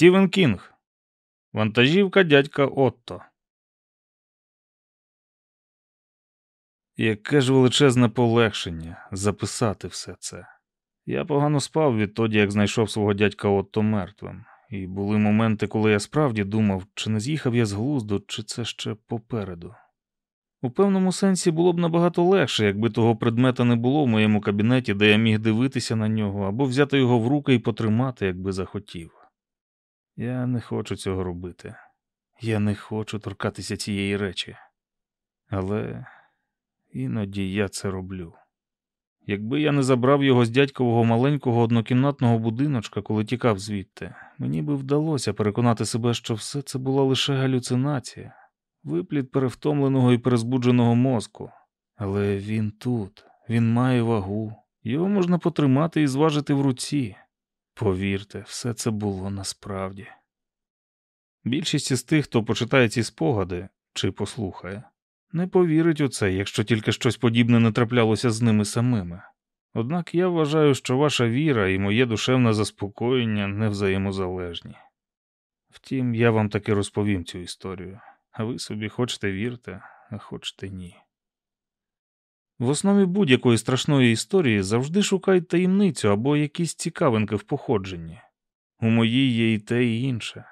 Стівен Кінг. Вантажівка дядька Отто. Яке ж величезне полегшення записати все це. Я погано спав відтоді, як знайшов свого дядька Отто мертвим, і були моменти, коли я справді думав, чи не з'їхав я з глузду, чи це ще попереду. У певному сенсі було б набагато легше, якби того предмета не було в моєму кабінеті, де я міг дивитися на нього, або взяти його в руки і потримати, якби захотів. Я не хочу цього робити. Я не хочу торкатися цієї речі. Але іноді я це роблю. Якби я не забрав його з дядькового маленького однокімнатного будиночка, коли тікав звідти, мені би вдалося переконати себе, що все це була лише галюцинація, виплід перевтомленого і перезбудженого мозку. Але він тут, він має вагу, його можна потримати і зважити в руці. Повірте, все це було насправді. Більшість із тих, хто почитає ці спогади чи послухає, не повірить у це, якщо тільки щось подібне не траплялося з ними самими. Однак я вважаю, що ваша віра і моє душевне заспокоєння не взаємозалежні. Втім, я вам таки розповім цю історію, а ви собі хочете вірте, а хочете ні. В основі будь-якої страшної історії завжди шукають таємницю або якісь цікавинки в походженні. У моїй є і те, і інше.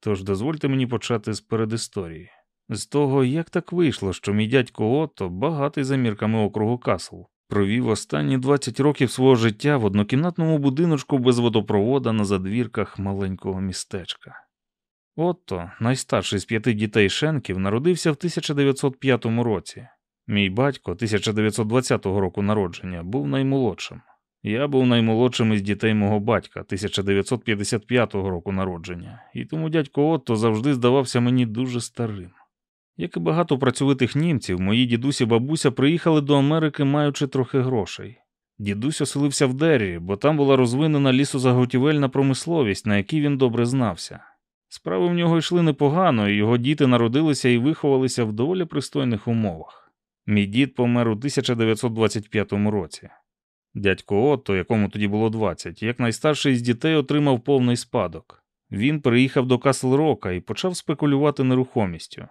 Тож дозвольте мені почати з передісторії, з того, як так вийшло, що мій дядько Отто, багатий за мірками округу Касл, провів останні 20 років свого життя в однокімнатному будиночку без водопровода на задвірках маленького містечка. Отто, найстарший з п'яти дітей Шенків, народився в 1905 році. Мій батько 1920 року народження був наймолодшим. Я був наймолодшим із дітей мого батька 1955 року народження, і тому дядько Отто завжди здавався мені дуже старим. Як і багато працьовитих німців, мої дідусі бабуся приїхали до Америки, маючи трохи грошей. Дідусь оселився в Деррі, бо там була розвинена лісозаготівельна промисловість, на якій він добре знався. Справи в нього йшли непогано, і його діти народилися і виховалися в доволі пристойних умовах. Мій дід помер у 1925 році. Дядько Отто, якому тоді було 20, як найстарший з дітей отримав повний спадок. Він переїхав до Касл Рока і почав спекулювати нерухомістю.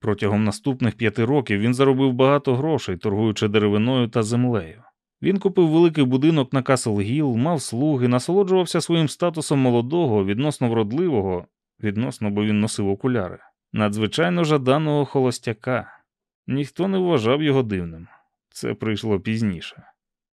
Протягом наступних п'яти років він заробив багато грошей, торгуючи деревиною та землею. Він купив великий будинок на Касл Гіл, мав слуги, насолоджувався своїм статусом молодого, відносно вродливого, відносно, бо він носив окуляри, надзвичайно жаданого холостяка. Ніхто не вважав його дивним. Це прийшло пізніше.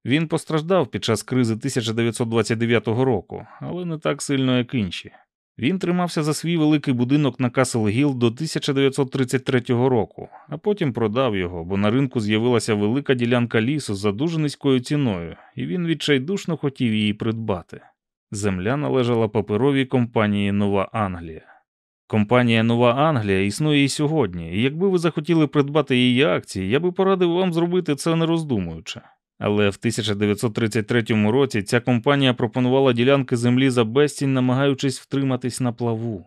Він постраждав під час кризи 1929 року, але не так сильно, як інші. Він тримався за свій великий будинок на Касл Гіл до 1933 року, а потім продав його, бо на ринку з'явилася велика ділянка лісу за дуже низькою ціною, і він відчайдушно хотів її придбати. Земля належала паперовій компанії Нова Англія. Компанія Нова Англія існує і сьогодні, і якби ви захотіли придбати її акції, я би порадив вам зробити це не роздумуючи. Але в 1933 році ця компанія пропонувала ділянки землі за безцінь, намагаючись втриматись на плаву.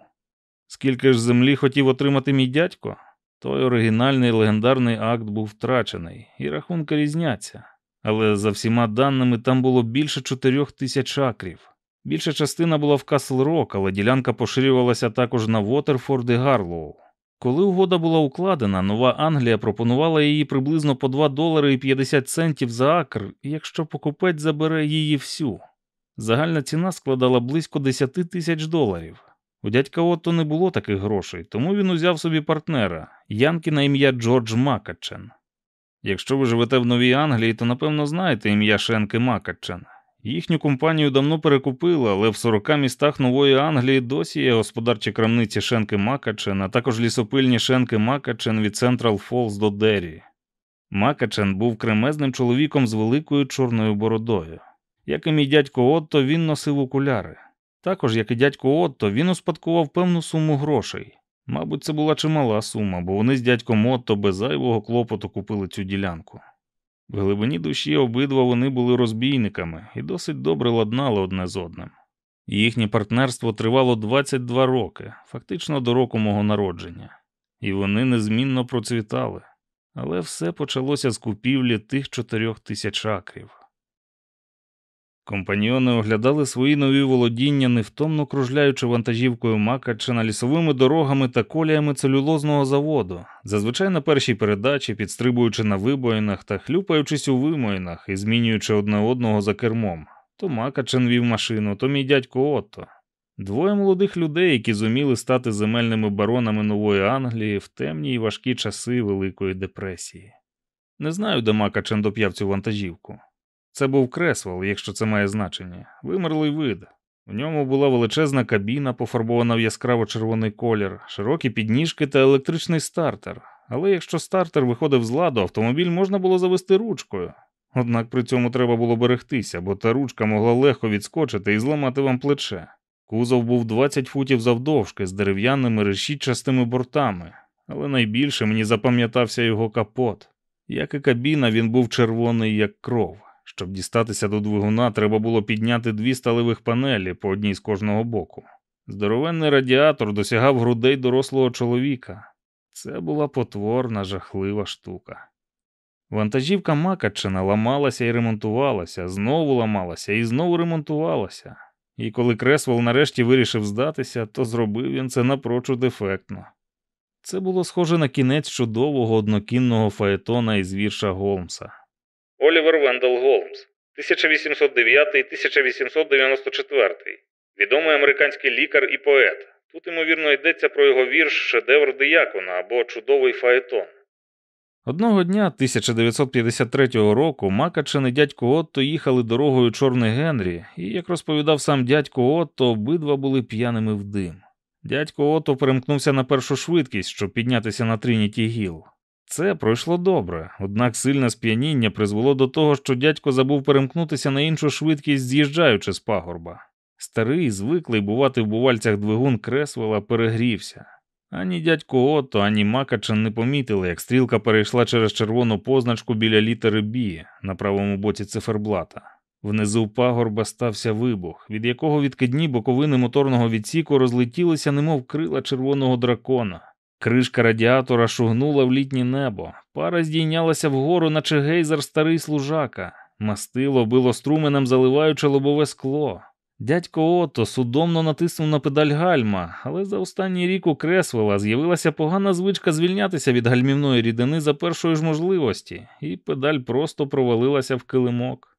Скільки ж землі хотів отримати мій дядько, той оригінальний легендарний акт був втрачений, і рахунки різняться. Але за всіма даними там було більше чотирьох тисяч акрів. Більша частина була в Касл Рок, але ділянка поширювалася також на Вотерфорд і Гарлоу. Коли угода була укладена, Нова Англія пропонувала її приблизно по 2 долари і 50 центів за акр, якщо покупець забере її всю. Загальна ціна складала близько 10 тисяч доларів. У дядька Отто не було таких грошей, тому він узяв собі партнера, Янки на ім'я Джордж Макачен. Якщо ви живете в Новій Англії, то напевно знаєте ім'я Шенки Макачен. Їхню компанію давно перекупили, але в 40 містах Нової Англії досі є господарчі крамниці Шенки Макачен, а також лісопильні Шенки Макачен від Централ Фолз до Деррі. Макачен був кремезним чоловіком з великою чорною бородою. Як і мій дядько Отто, він носив окуляри. Також, як і дядько Отто, він успадкував певну суму грошей. Мабуть, це була чимала сума, бо вони з дядьком Отто без зайвого клопоту купили цю ділянку. В глибині душі обидва вони були розбійниками і досить добре ладнали одне з одним. Їхнє партнерство тривало 22 роки, фактично до року мого народження, і вони незмінно процвітали. Але все почалося з купівлі тих чотирьох тисяч акрів. Компаньйони оглядали свої нові володіння, невтомно кружляючи вантажівкою Макачина лісовими дорогами та коліями целюлозного заводу, зазвичай на першій передачі, підстрибуючи на вибоїнах та хлюпаючись у вимоїнах і змінюючи одне одного за кермом. То Макачин вів машину, то мій дядько Отто. Двоє молодих людей, які зуміли стати земельними баронами нової Англії в темні й важкі часи Великої депресії. Не знаю, де Макачен доп'яв цю вантажівку. Це був кресвел, якщо це має значення, вимерлий вид. У ньому була величезна кабіна, пофарбована в яскраво червоний колір, широкі підніжки та електричний стартер. Але якщо стартер виходив з ладу, автомобіль можна було завести ручкою. Однак при цьому треба було берегтися, бо та ручка могла легко відскочити і зламати вам плече. Кузов був 20 футів завдовжки з дерев'яними решітчастими бортами, але найбільше мені запам'ятався його капот. Як і кабіна, він був червоний, як кров. Щоб дістатися до двигуна, треба було підняти дві сталевих панелі по одній з кожного боку. Здоровенний радіатор досягав грудей дорослого чоловіка. Це була потворна, жахлива штука. Вантажівка Макачина ламалася і ремонтувалася, знову ламалася і знову ремонтувалася. І коли Кресвел нарешті вирішив здатися, то зробив він це напрочуд ефектно. Це було схоже на кінець чудового однокінного фаетона із вірша Голмса. Олівер Вендел Голмс, 1809-1894. Відомий американський лікар і поет. Тут, ймовірно, йдеться про його вірш Шедевр диякона або Чудовий фаетон. Одного дня 1953 року Макачин і дядько Отто їхали дорогою Чорний Генрі, і, як розповідав сам дядько Отто, обидва були п'яними в дим. Дядько Отто перемкнувся на першу швидкість, щоб піднятися на Трініті Гіл. Це пройшло добре, однак сильне сп'яніння призвело до того, що дядько забув перемкнутися на іншу швидкість, з'їжджаючи з пагорба. Старий, звиклий бувати в бувальцях двигун Кресвела, перегрівся. Ані дядько Отто, ані Макачен не помітили, як стрілка перейшла через червону позначку біля літери Бі на правому боці циферблата. Внизу пагорба стався вибух, від якого відкидні боковини моторного відсіку розлетілися, немов крила червоного дракона. Кришка радіатора шугнула в літнє небо, пара здійнялася вгору, наче гейзер старий служака. Мастило било струменем, заливаючи лобове скло. Дядько Ото судомно натиснув на педаль гальма, але за останній рік у Кресвела з'явилася погана звичка звільнятися від гальмівної рідини за першої ж можливості, і педаль просто провалилася в килимок.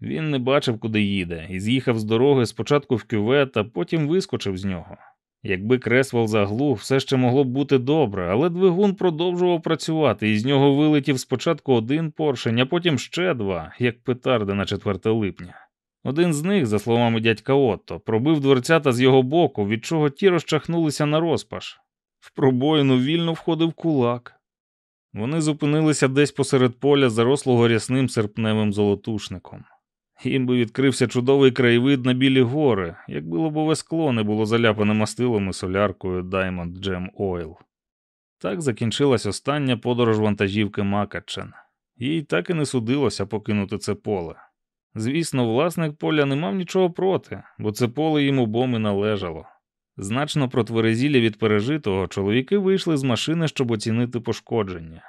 Він не бачив, куди їде, і з'їхав з дороги спочатку в кювет, а потім вискочив з нього. Якби Кресвел заглух, все ще могло б бути добре, але двигун продовжував працювати, і з нього вилетів спочатку один поршень, а потім ще два, як петарди на 4 липня. Один з них, за словами дядька Отто, пробив дверцята з його боку, від чого ті розчахнулися на розпаш. В пробоїну вільно входив кулак. Вони зупинилися десь посеред поля, зарослого рясним серпневим золотушником. Їм би відкрився чудовий краєвид на білі гори, якби лобове скло не було заляпане мастилом і соляркою Diamond Gem Oil. Так закінчилась остання подорож вантажівки Макачен. Їй так і не судилося покинути це поле. Звісно, власник поля не мав нічого проти, бо це поле йому обом і належало. Значно протверезілі від пережитого чоловіки вийшли з машини, щоб оцінити пошкодження.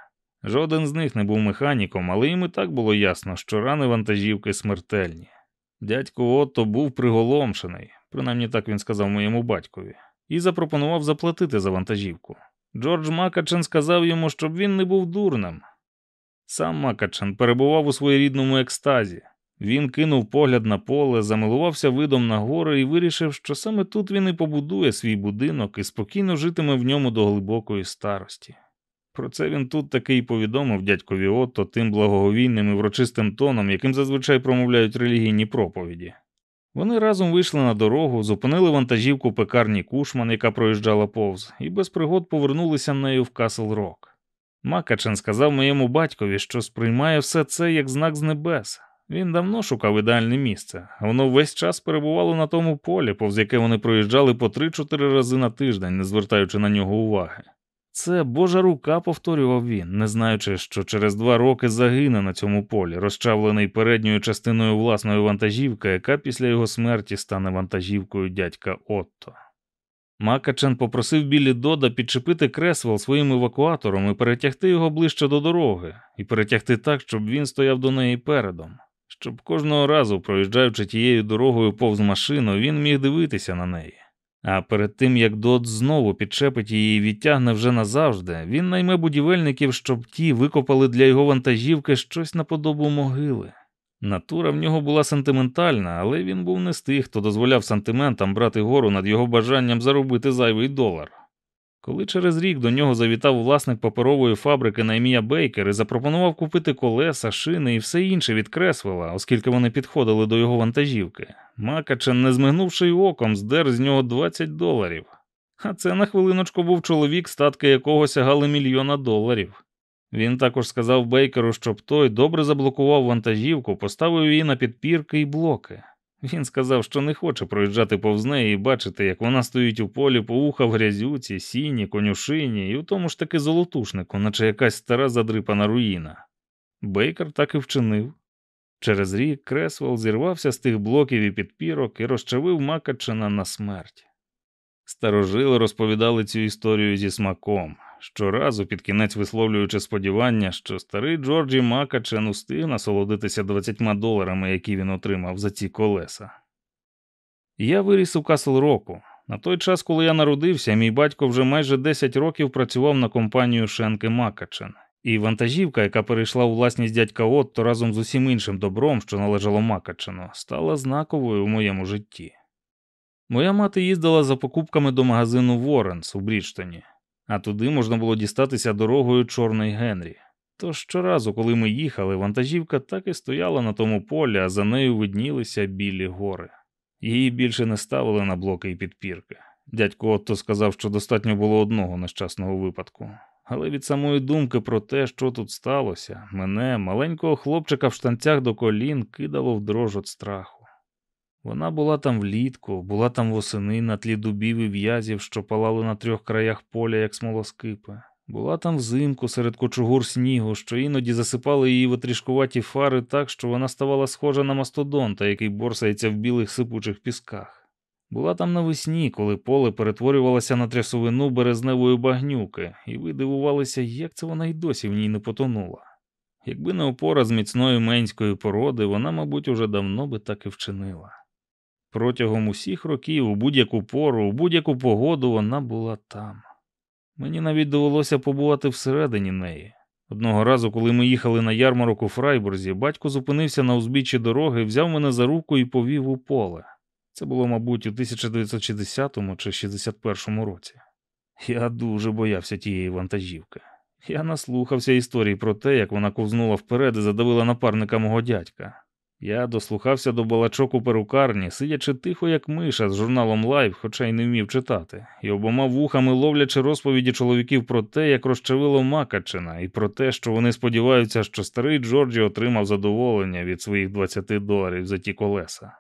Жоден з них не був механіком, але їм і так було ясно, що рани вантажівки смертельні. Дядько Отто був приголомшений, принаймні так він сказав моєму батькові, і запропонував заплатити за вантажівку. Джордж Макачен сказав йому, щоб він не був дурним. Сам Макачен перебував у своєрідному екстазі. Він кинув погляд на поле, замилувався видом на гори і вирішив, що саме тут він і побудує свій будинок і спокійно житиме в ньому до глибокої старості. Про це він тут таки й повідомив дядькові Отто тим благоговійним і врочистим тоном, яким зазвичай промовляють релігійні проповіді. Вони разом вийшли на дорогу, зупинили вантажівку пекарні Кушман, яка проїжджала повз, і без пригод повернулися нею в Касл Рок. Макачен сказав моєму батькові, що сприймає все це як знак з небес. Він давно шукав ідеальне місце, а воно весь час перебувало на тому полі, повз яке вони проїжджали по три-чотири рази на тиждень, не звертаючи на нього уваги. Це Божа рука, повторював він, не знаючи, що через два роки загине на цьому полі, розчавлений передньою частиною власної вантажівки, яка після його смерті стане вантажівкою дядька Отто. Макачен попросив Білі Дода підчепити кресвел своїм евакуатором і перетягти його ближче до дороги, і перетягти так, щоб він стояв до неї передом. щоб кожного разу, проїжджаючи тією дорогою повз машину, він міг дивитися на неї. А перед тим як Дот знову підчепить її і відтягне вже назавжди, він найме будівельників, щоб ті викопали для його вантажівки щось на подобу могили. Натура в нього була сентиментальна, але він був не з тих, хто дозволяв сантиментам брати гору над його бажанням заробити зайвий долар. Коли через рік до нього завітав власник паперової фабрики на ім'я Бейкер і запропонував купити колеса, шини і все інше від Кресвела, оскільки вони підходили до його вантажівки, Макачен, не змигнувши й оком, здер з нього 20 доларів. А це на хвилиночку був чоловік, статки якого сягали мільйона доларів. Він також сказав Бейкеру, щоб той добре заблокував вантажівку, поставив її на підпірки і блоки. Він сказав, що не хоче проїжджати повз неї і бачити, як вона стоїть у полі по уха в грязюці, сіні, конюшині і у тому ж таки золотушнику, наче якась стара задрипана руїна. Бейкер так і вчинив. Через рік Кресвелл зірвався з тих блоків і підпірок і розчавив Макачена на смерть. Старожили розповідали цю історію зі смаком, щоразу під кінець висловлюючи сподівання, що старий Джорджі Макачен устиг насолодитися 20 доларами, які він отримав за ці колеса. Я виріс у Касл Року. На той час, коли я народився, мій батько вже майже 10 років працював на компанію Шенки Макачен. І вантажівка, яка перейшла у власність дядька Отто разом з усім іншим добром, що належало Макачену, стала знаковою у моєму житті. Моя мати їздила за покупками до магазину Воренс у Бріджтоні, а туди можна було дістатися дорогою Чорний Генрі. Тож щоразу, коли ми їхали, вантажівка так і стояла на тому полі, а за нею виднілися білі гори. Її більше не ставили на блоки і підпірки. Дядько Отто сказав, що достатньо було одного нещасного випадку. Але від самої думки про те, що тут сталося, мене, маленького хлопчика в штанцях до колін, кидало в дрож від страху. Вона була там влітку, була там восени на тлі дубів і в'язів, що палали на трьох краях поля, як смолоскипи. Була там взимку серед кочугур снігу, що іноді засипали її витрішкуваті фари так, що вона ставала схожа на мастодонта, який борсається в білих сипучих пісках. Була там навесні, коли поле перетворювалося на трясовину березневої багнюки, і ви дивувалися, як це вона й досі в ній не потонула. Якби не опора з міцної менської породи, вона, мабуть, уже давно би так і вчинила. Протягом усіх років, у будь-яку пору, у будь-яку погоду вона була там. Мені навіть довелося побувати всередині неї. Одного разу, коли ми їхали на ярмарок у Фрайбурзі, батько зупинився на узбіччі дороги, взяв мене за руку і повів у поле. Це було, мабуть, у 1960 чи 61 році. Я дуже боявся тієї вантажівки. Я наслухався історій про те, як вона ковзнула вперед і задавила напарника мого дядька. Я дослухався до балачок у перукарні, сидячи тихо, як миша з журналом Life, хоча й не вмів читати, і обома вухами ловлячи розповіді чоловіків про те, як розчавило Макачена, і про те, що вони сподіваються, що старий Джорджі отримав задоволення від своїх 20 доларів за ті колеса.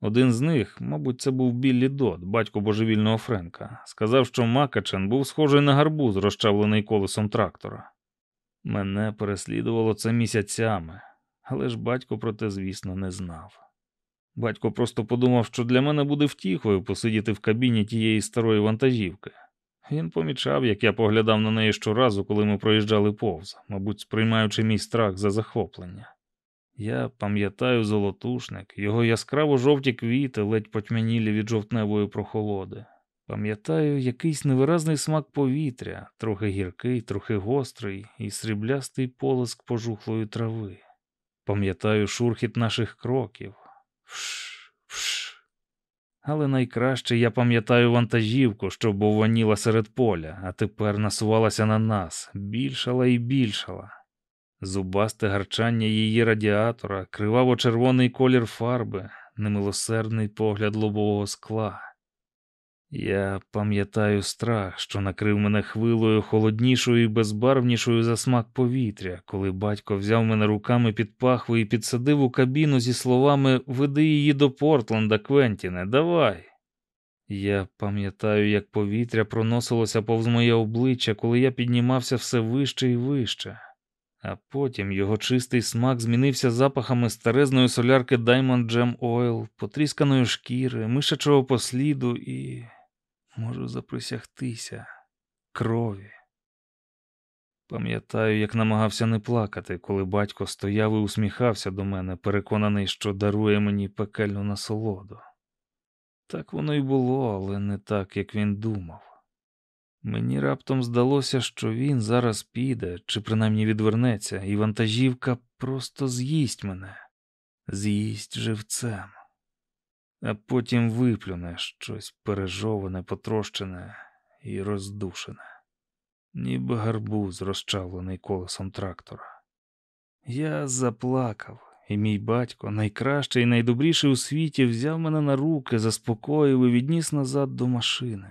Один з них, мабуть, це був Біллі Дот, батько божевільного Френка, сказав, що Макачен був схожий на гарбуз, розчавлений колесом трактора. Мене переслідувало це місяцями, але ж батько про те, звісно, не знав. Батько просто подумав, що для мене буде втіхою посидіти в кабіні тієї старої вантажівки. Він помічав, як я поглядав на неї щоразу, коли ми проїжджали повз, мабуть, сприймаючи мій страх за захоплення. Я пам'ятаю золотушник, його яскраво жовті квіти, ледь потьмянілі від жовтневої прохолоди. Пам'ятаю якийсь невиразний смак повітря, трохи гіркий, трохи гострий і сріблястий полиск пожухлої трави. Пам'ятаю шурхіт наших кроків. Вш, вш. Але найкраще я пам'ятаю вантажівку, що бовваніла серед поля, а тепер насувалася на нас, більшала і більшала. Зубасте гарчання її радіатора, криваво-червоний колір фарби, немилосердний погляд лобового скла. Я пам'ятаю страх, що накрив мене хвилою холоднішою і безбарвнішою за смак повітря, коли батько взяв мене руками під пахви і підсадив у кабіну зі словами Веди її до Портленда, Квентіне, давай. Я пам'ятаю, як повітря проносилося повз моє обличчя, коли я піднімався все вище і вище. А потім його чистий смак змінився запахами старезної солярки Diamond Gem Oil, потрісканої шкіри, мишачого посліду і, можу заприсягтися, крові. Пам'ятаю, як намагався не плакати, коли батько стояв і усміхався до мене, переконаний, що дарує мені пекельну насолоду. Так воно й було, але не так, як він думав. Мені раптом здалося, що він зараз піде, чи принаймні відвернеться, і вантажівка просто з'їсть мене, з'їсть живцем, а потім виплюне щось пережоване, потрощене і роздушене, ніби гарбуз, розчавлений колесом трактора. Я заплакав, і мій батько, найкращий і найдобріший у світі, взяв мене на руки, заспокоїв і відніс назад до машини.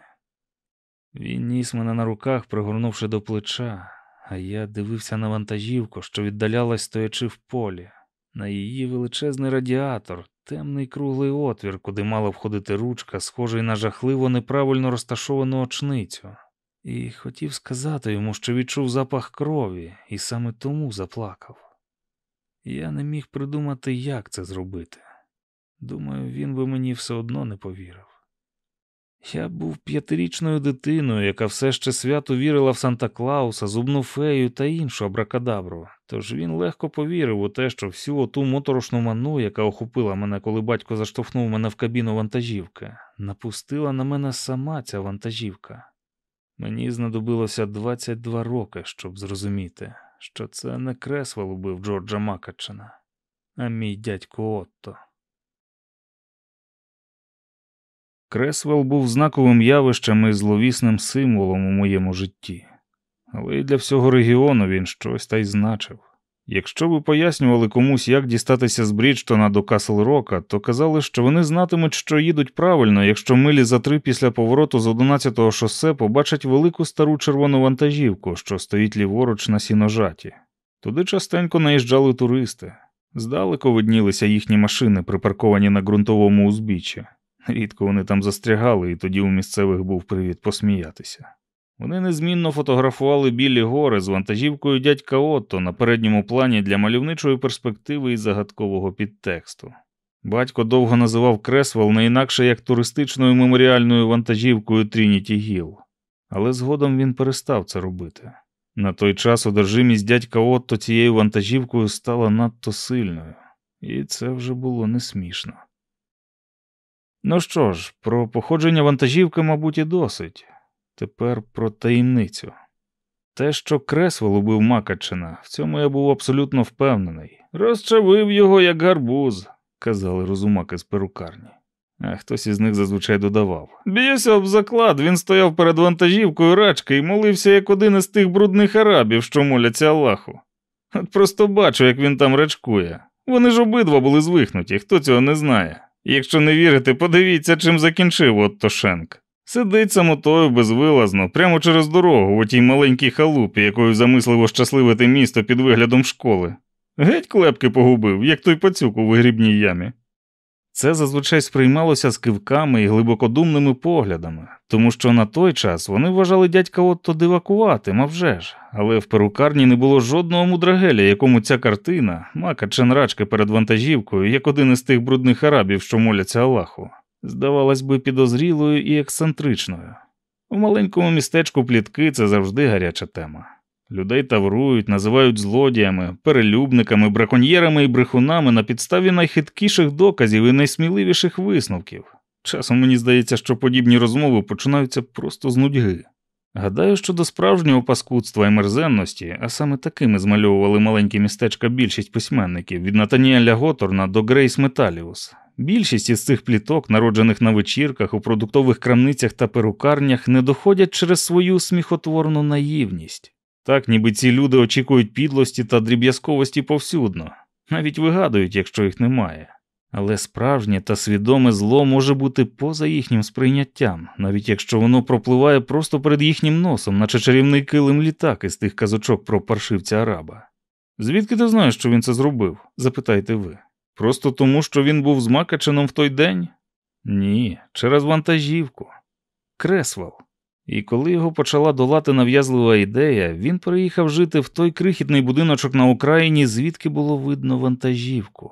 Він ніс мене на руках, пригорнувши до плеча, а я дивився на вантажівку, що віддалялась, стоячи в полі, на її величезний радіатор, темний круглий отвір, куди мала входити ручка, схожий на жахливо неправильно розташовану очницю. І хотів сказати йому, що відчув запах крові, і саме тому заплакав. Я не міг придумати, як це зробити. Думаю, він би мені все одно не повірив. Я був п'ятирічною дитиною, яка все ще свято вірила в Санта Клауса, зубну фею та іншу абракадабру, тож він легко повірив у те, що всю оту моторошну ману, яка охопила мене, коли батько заштовхнув мене в кабіну вантажівки, напустила на мене сама ця вантажівка. Мені знадобилося 22 роки, щоб зрозуміти, що це не Кресвел убив Джорджа Макачена, а мій дядько Отто. Кресвел був знаковим явищем і зловісним символом у моєму житті, але й для всього регіону він щось та й значив. Якщо ви пояснювали комусь, як дістатися з Бріджтона до Касл Рока, то казали, що вони знатимуть, що їдуть правильно, якщо милі за три після повороту з 11-го шосе побачать велику стару червону вантажівку, що стоїть ліворуч на сіножаті. Туди частенько наїжджали туристи. Здалеку виднілися їхні машини, припарковані на ґрунтовому узбіччі. Рідко вони там застрягали, і тоді у місцевих був привід посміятися. Вони незмінно фотографували білі гори з вантажівкою дядька Отто на передньому плані для мальовничої перспективи і загадкового підтексту. Батько довго називав Кресвел не інакше як туристичною меморіальною вантажівкою Трініті Гіл, але згодом він перестав це робити. На той час одержимість дядька Отто цією вантажівкою стала надто сильною, і це вже було не смішно. Ну що ж, про походження вантажівки, мабуть, і досить. Тепер про таємницю. Те, що Кресвел убив Макачина, в цьому я був абсолютно впевнений. Розчавив його, як гарбуз, казали розумаки з перукарні. А хтось із них зазвичай додавав. Б'юся об заклад, він стояв перед вантажівкою рачки і молився як один із тих брудних арабів, що моляться Аллаху. От просто бачу, як він там рачкує. Вони ж обидва були звихнуті, хто цього не знає. Якщо не вірите, подивіться, чим закінчив Отто Шенк. Сидить самотою безвилазно, прямо через дорогу, у тій маленькій халупі, якою замисливо щасливити місто під виглядом школи. Геть клепки погубив, як той пацюк у вигрібній ямі. Це зазвичай сприймалося з кивками і глибокодумними поглядами, тому що на той час вони вважали дядька Отто дивакуватим, а вже ж, але в перукарні не було жодного мудрагеля, якому ця картина, мака ченрачки перед вантажівкою, як один із тих брудних арабів, що моляться Аллаху, здавалась би підозрілою і ексцентричною. У маленькому містечку плітки це завжди гаряча тема. Людей таврують, називають злодіями, перелюбниками, браконьєрами і брехунами на підставі найхиткіших доказів і найсміливіших висновків. Часом мені здається, що подібні розмови починаються просто з нудьги. Гадаю, що до справжнього паскудства і мерзенності, а саме такими змальовували маленькі містечка більшість письменників від Натаніеля Готорна до Грейс Металіус. Більшість із цих пліток, народжених на вечірках, у продуктових крамницях та перукарнях, не доходять через свою сміхотворну наївність. Так, ніби ці люди очікують підлості та дріб'язковості повсюдно, навіть вигадують, якщо їх немає. Але справжнє та свідоме зло може бути поза їхнім сприйняттям, навіть якщо воно пропливає просто перед їхнім носом, наче чарівний килим літак із тих казочок про паршивця араба. Звідки ти знаєш, що він це зробив? запитайте ви. Просто тому, що він був змакаченом в той день? Ні, через вантажівку. Кресвел. І коли його почала долати нав'язлива ідея, він переїхав жити в той крихітний будиночок на Україні, звідки було видно вантажівку.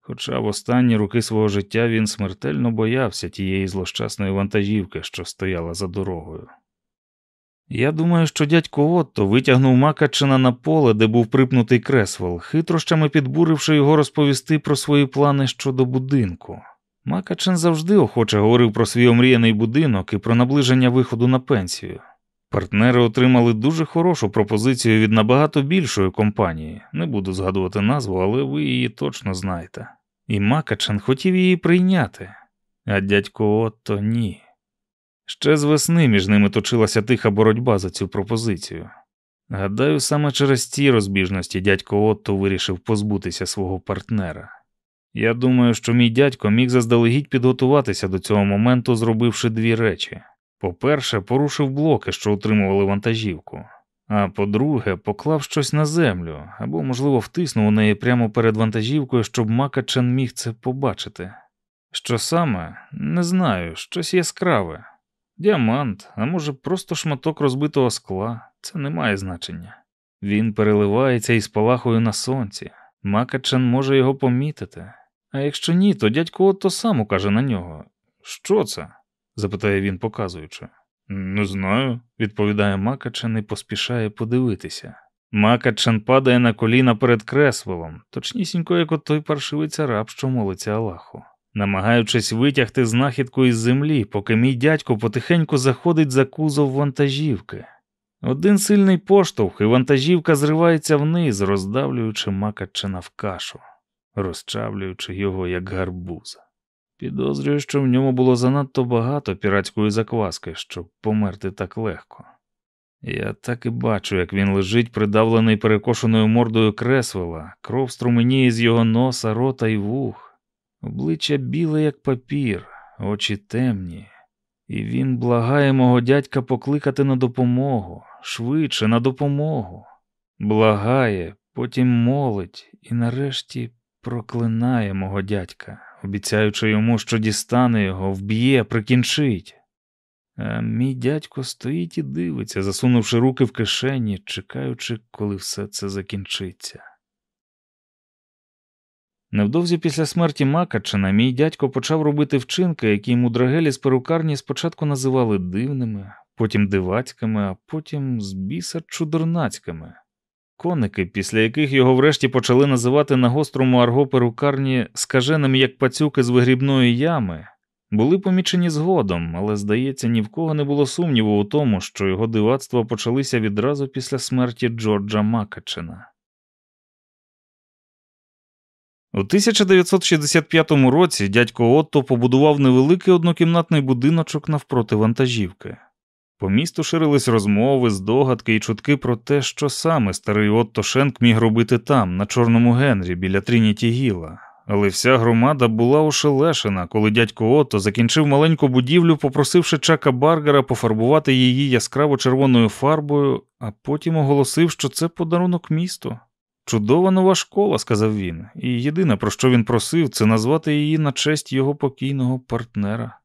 Хоча в останні роки свого життя він смертельно боявся тієї злощасної вантажівки, що стояла за дорогою. Я думаю, що дядько Отто витягнув Макачина на поле, де був припнутий кресвел, хитрощами підбуривши його розповісти про свої плани щодо будинку. Макачин завжди охоче говорив про свій омріяний будинок і про наближення виходу на пенсію. Партнери отримали дуже хорошу пропозицію від набагато більшої компанії. Не буду згадувати назву, але ви її точно знаєте. І Макачен хотів її прийняти, а дядько Отто ні. Ще з весни між ними точилася тиха боротьба за цю пропозицію. Гадаю, саме через ці розбіжності дядько Отто вирішив позбутися свого партнера. Я думаю, що мій дядько міг заздалегідь підготуватися до цього моменту, зробивши дві речі. По-перше, порушив блоки, що утримували вантажівку, а по-друге, поклав щось на землю або, можливо, втиснув у неї прямо перед вантажівкою, щоб Макачен міг це побачити. Що саме, не знаю, щось яскраве. Діамант, а може, просто шматок розбитого скла, це не має значення. Він переливається і спалахує на сонці. Макачен може його помітити. А якщо ні, то дядько Отто сам укаже на нього. Що це? запитає він, показуючи. Не знаю, відповідає Макачен і поспішає подивитися. Макачен падає на коліна перед кресвелом, точнісінько, як от той паршивець раб, що молиться Аллаху, намагаючись витягти знахідку із землі, поки мій дядько потихеньку заходить за кузов вантажівки. Один сильний поштовх, і вантажівка зривається вниз, роздавлюючи Макачена в кашу, розчавлюючи його як гарбуз. Підозрюю, що в ньому було занадто багато піратської закваски, щоб померти так легко. Я так і бачу, як він лежить, придавлений перекошеною мордою кресвела, кров струменіє з його носа, рота й вух, обличчя біле, як папір, очі темні, і він благає мого дядька покликати на допомогу, швидше на допомогу. Благає, потім молить і нарешті проклинає мого дядька обіцяючи йому, що дістане його, вб'є, прикінчить. А мій дядько стоїть і дивиться, засунувши руки в кишені, чекаючи, коли все це закінчиться. Невдовзі після смерті Макачина мій дядько почав робити вчинки, які мудрагелі з перукарні спочатку називали дивними, потім дивацькими, а потім з біса чудернацькими. Коники, після яких його врешті почали називати на гострому арго перукарні скаженим як пацюки з вигрібної ями, були помічені згодом, але, здається, ні в кого не було сумніву у тому, що його дивацтва почалися відразу після смерті Джорджа Макачена. У 1965 році дядько Отто побудував невеликий однокімнатний будиночок навпроти вантажівки. По місту ширились розмови, здогадки і чутки про те, що саме старий Отто Шенк міг робити там, на Чорному Генрі, біля Трініті Гіла. Але вся громада була ошелешена, коли дядько Отто закінчив маленьку будівлю, попросивши Чака Баргера пофарбувати її яскраво червоною фарбою, а потім оголосив, що це подарунок місту. Чудова нова школа, сказав він, і єдине, про що він просив, це назвати її на честь його покійного партнера.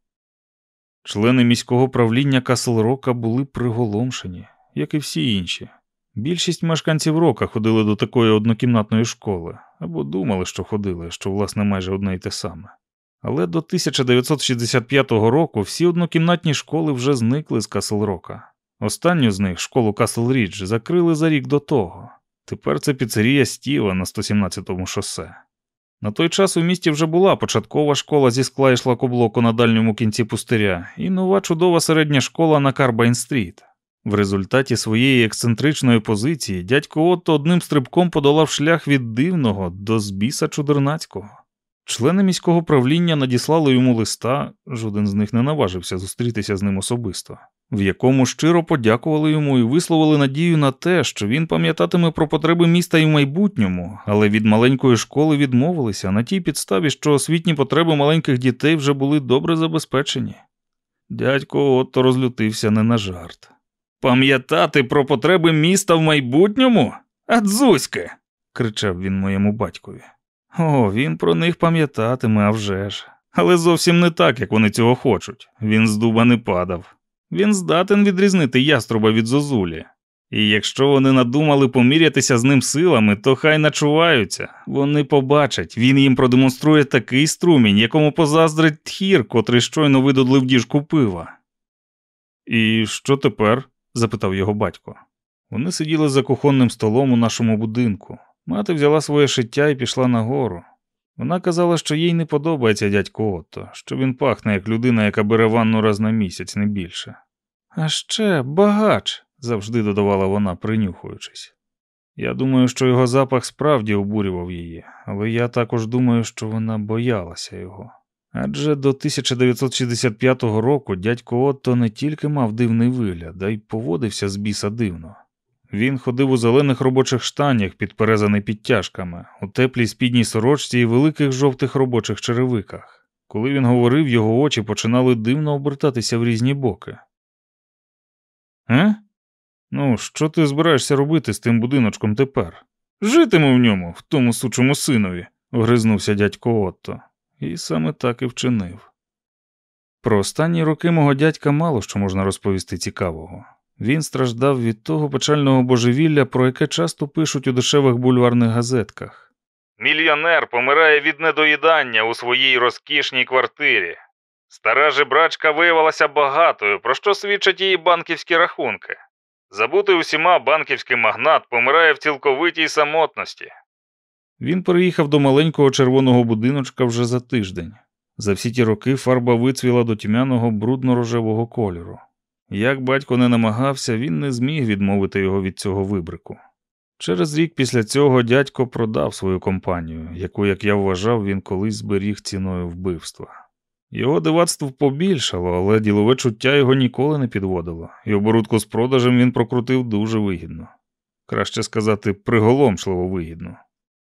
Члени міського правління Касл-Рока були приголомшені, як і всі інші. Більшість мешканців Рока ходили до такої однокімнатної школи або думали, що ходили, що власне майже одне й те саме. Але до 1965 року всі однокімнатні школи вже зникли з Касл-Рока. Останню з них, школу Касл Рідж, закрили за рік до того. Тепер це піцерія Стіва на 117-му шосе. На той час у місті вже була початкова школа зі скла і шлакоблоку на дальньому кінці пустиря, і нова чудова середня школа на Карбайн-стріт. В результаті своєї ексцентричної позиції дядько Отто одним стрибком подолав шлях від дивного до збіса чудернацького. Члени міського правління надіслали йому листа, жоден з них не наважився зустрітися з ним особисто, в якому щиро подякували йому і висловили надію на те, що він пам'ятатиме про потреби міста і в майбутньому, але від маленької школи відмовилися на тій підставі, що освітні потреби маленьких дітей вже були добре забезпечені. Дядько Отто розлютився не на жарт. Пам'ятати про потреби міста в майбутньому? Адзуське. кричав він моєму батькові. О, він про них пам'ятатиме, а вже ж. Але зовсім не так, як вони цього хочуть. Він з дуба не падав. Він здатен відрізнити яструба від зозулі. І якщо вони надумали помірятися з ним силами, то хай начуваються. Вони побачать, він їм продемонструє такий струмінь, якому позаздрить тхір, котрий щойно видодлив діжку пива. І що тепер? запитав його батько. Вони сиділи за кухонним столом у нашому будинку. Мати взяла своє шиття і пішла нагору. Вона казала, що їй не подобається дядько Отто, що він пахне як людина, яка бере ванну раз на місяць, не більше. А ще багач, завжди додавала вона, принюхуючись. Я думаю, що його запах справді обурював її, але я також думаю, що вона боялася його. Адже до 1965 року дядько Отто не тільки мав дивний вигляд, а й поводився з біса дивно. Він ходив у зелених робочих штанях, підперезаний підтяжками, у теплій спідній сорочці і великих жовтих робочих черевиках. Коли він говорив, його очі починали дивно обертатися в різні боки. Е? Ну, що ти збираєшся робити з тим будиночком тепер? Житиму в ньому, в тому сучому синові, огризнувся дядько Отто, і саме так і вчинив. Про останні роки мого дядька мало що можна розповісти цікавого. Він страждав від того печального божевілля, про яке часто пишуть у дешевих бульварних газетках. Мільйонер помирає від недоїдання у своїй розкішній квартирі. Стара жебрачка виявилася багатою, про що свідчать її банківські рахунки. Забутий усіма банківський магнат помирає в цілковитій самотності. Він переїхав до маленького червоного будиночка вже за тиждень. За всі ті роки фарба вицвіла до тьмяного брудно-рожевого кольору. Як батько не намагався, він не зміг відмовити його від цього вибрику. Через рік після цього дядько продав свою компанію, яку, як я вважав, він колись зберіг ціною вбивства. Його дивацтво побільшало, але ділове чуття його ніколи не підводило, і оборудку з продажем він прокрутив дуже вигідно. Краще сказати, приголомшливо вигідно.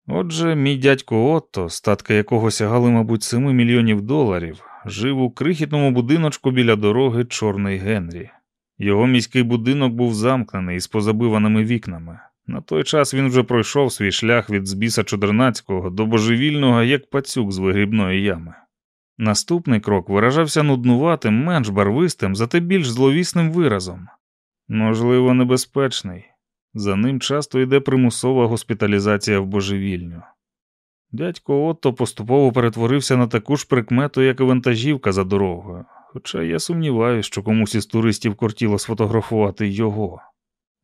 Отже, мій дядько Отто, статки якого сягали, мабуть, 7 мільйонів доларів, жив у крихітному будиночку біля дороги Чорний Генрі. Його міський будинок був замкнений із позабиваними вікнами. На той час він вже пройшов свій шлях від збіса чудернацького до божевільного, як пацюк з вигрібної ями. Наступний крок виражався нуднуватим, менш барвистим, зате більш зловісним виразом. Можливо, небезпечний. За ним часто йде примусова госпіталізація в божевільню. Дядько Отто поступово перетворився на таку ж прикмету, як і вантажівка за дорогою, хоча я сумніваюся, що комусь із туристів кортіло сфотографувати його.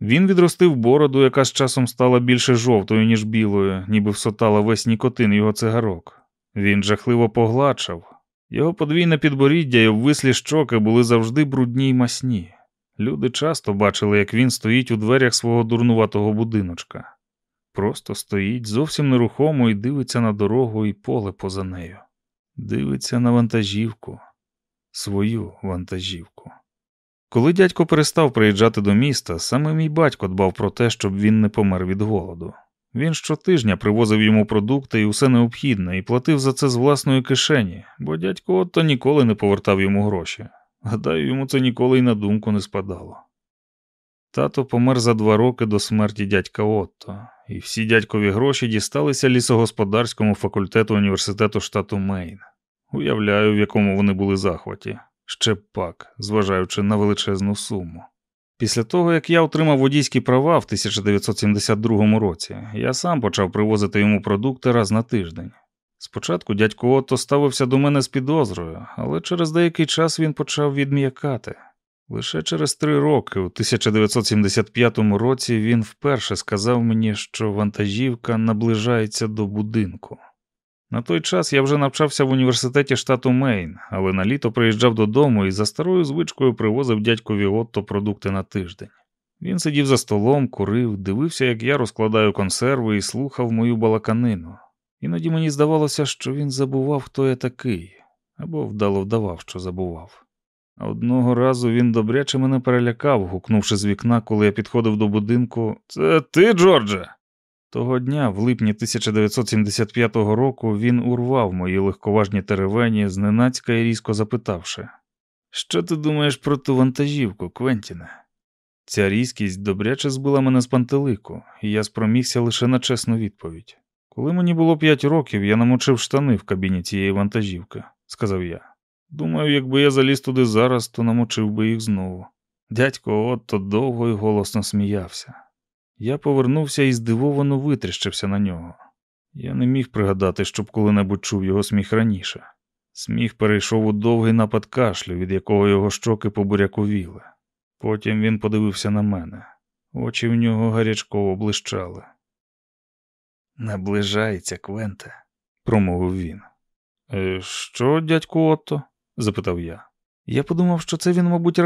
Він відростив бороду, яка з часом стала більше жовтою, ніж білою, ніби всотала весь нікотин його цигарок. Він жахливо погладшав. Його подвійне підборіддя і обвислі щоки були завжди брудні й масні. Люди часто бачили, як він стоїть у дверях свого дурнуватого будиночка. Просто стоїть зовсім нерухомо і дивиться на дорогу і поле поза нею. Дивиться на вантажівку, свою вантажівку. Коли дядько перестав приїжджати до міста, саме мій батько дбав про те, щоб він не помер від голоду. Він щотижня привозив йому продукти і усе необхідне і платив за це з власної кишені, бо дядько Отто ніколи не повертав йому гроші. Гадаю, йому це ніколи й на думку не спадало. Тато помер за два роки до смерті дядька Отто, і всі дядькові гроші дісталися лісогосподарському факультету університету штату Мейн. Уявляю, в якому вони були захваті, ще пак, зважаючи на величезну суму. Після того, як я отримав водійські права в 1972 році, я сам почав привозити йому продукти раз на тиждень. Спочатку дядько Отто ставився до мене з підозрою, але через деякий час він почав відм'якати. Лише через три роки, у 1975 році, він вперше сказав мені, що вантажівка наближається до будинку. На той час я вже навчався в університеті штату Мейн, але на літо приїжджав додому і за старою звичкою привозив дядькові Отто продукти на тиждень. Він сидів за столом, курив, дивився, як я розкладаю консерви і слухав мою балаканину. Іноді мені здавалося, що він забував, хто я такий, або вдало вдавав, що забував. Одного разу він добряче мене перелякав, гукнувши з вікна, коли я підходив до будинку Це ти, Джордже? Того дня, в липні 1975 року, він урвав мої легковажні теревені, зненацька і різко запитавши, що ти думаєш про ту вантажівку, Квентіне? Ця різкість добряче збила мене з пантелику, і я спромігся лише на чесну відповідь. Коли мені було п'ять років, я намочив штани в кабіні цієї вантажівки, сказав я. Думаю, якби я заліз туди зараз, то намочив би їх знову. Дядько Отто довго і голосно сміявся. Я повернувся і здивовано витріщився на нього. Я не міг пригадати, щоб коли-небудь чув його сміх раніше. Сміх перейшов у довгий напад кашлю, від якого його щоки побуряковіли. Потім він подивився на мене. Очі в нього гарячково блищали. Наближається, Квенте, промовив він. «Е, Що, дядьку Отто? Запитав я. Я подумав, що це він, мабуть,